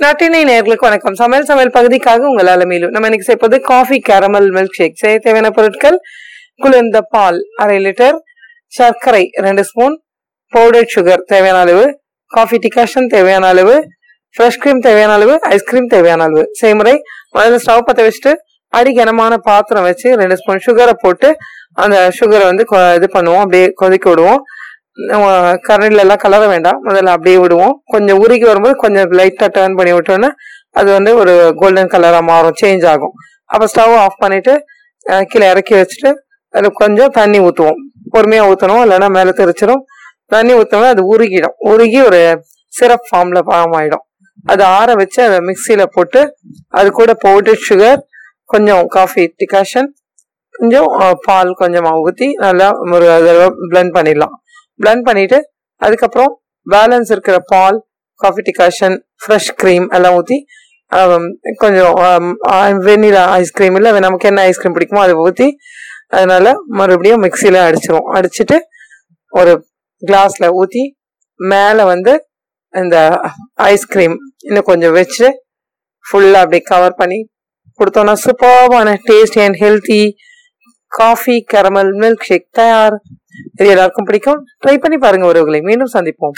நட்டினை நேர்களுக்கு வணக்கம். சமையல் சமையல் பகுதிக்காக உங்கள் அலமையிலும் நம்ம இன்னைக்கு சேர்ப்பது காஃபி கேரமல் மில்க் ஷேக் செய்ய தேவையான பொருட்கள் குளிர்ந்த பால் அரை லிட்டர் சர்க்கரை ரெண்டு ஸ்பூன் பவுடர் சுகர் தேவையான அளவு காஃபி டிகாஷன் தேவையான அளவு ஃப்ரெஷ் கிரீம் தேவையான அளவு ஐஸ்கிரீம் தேவையான அளவு. செய்முறை முதல்ல ஸ்டவ் பற்ற வச்சுட்டு அடி கனமான பாத்திரம் வச்சு ரெண்டு ஸ்பூன் சுகரை போட்டு அந்த சுகரை வந்து கொ- இது பண்ணுவோம். அப்படியே கொதிக்க விடுவோம். கரண்டில் எல்லாம் கலர வேண்டாம். முதல்ல அப்படியே விடுவோம். கொஞ்சம் உருகி வரும்போது கொஞ்சம் லைட்டாக டர்ன் பண்ணி விட்டோன்னா அது வந்து ஒரு கோல்டன் கலராக மாறும். சேஞ்ச் ஆகும். அப்போ ஸ்டவ் ஆஃப் பண்ணிவிட்டு கீழே இறக்கி வச்சுட்டு அதில் கொஞ்சம் தண்ணி ஊற்றுவோம் பொறுமையாக ஊற்றணும் இல்லைன்னா மேலே தெரிச்சிடும் தண்ணி ஊற்றோம்னா அது உருகிடும். உருகி ஒரு சிரப் ஃபார்மில் ஃபார்ம் ஆகிடும் அது ஆற வச்சு அதை மிக்சியில் போட்டு அது கூட பவுடர் சுகர் கொஞ்சம் காஃபி டிகாஷன் கொஞ்சம் பால் கொஞ்சமாக ஊற்றி நல்லா ஒரு அதில் பிளெண்ட் பண்ணிடலாம். பிளண்ட் பண்ணிட்டு அதுக்கப்புறம் பேலன்ஸ் இருக்கிற பால் காஃபி டிகாஷன் ஃப்ரெஷ் க்ரீம் எல்லாம் ஊற்றி கொஞ்சம் வெண்ணிலா ஐஸ்கிரீம் இல்லை நமக்கு என்ன ஐஸ்கிரீம் பிடிக்குமோ அதை ஊற்றி அதனால மறுபடியும் மிக்சியில் அடிச்சிரும். அடிச்சுட்டு ஒரு கிளாஸில் ஊற்றி மேலே வந்து இந்த ஐஸ்கிரீம் இன்னும் கொஞ்சம் வச்சு ஃபுல்லாக அப்படியே கவர் பண்ணி கொடுத்தோன்னா சூப்பர்பான tasty and healthy coffee caramel milkshake தயார். இது எல்லாருக்கும் பிடிக்கும். ட்ரை பண்ணி பாருங்க உறவுகளை. மீண்டும் சந்திப்போம்.